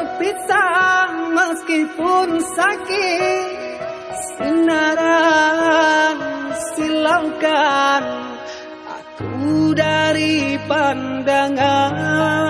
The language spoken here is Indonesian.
berpisah meskipun sakit. Sinaran silaukan aku dari pandangan.